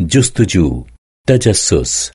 جستجو تجسس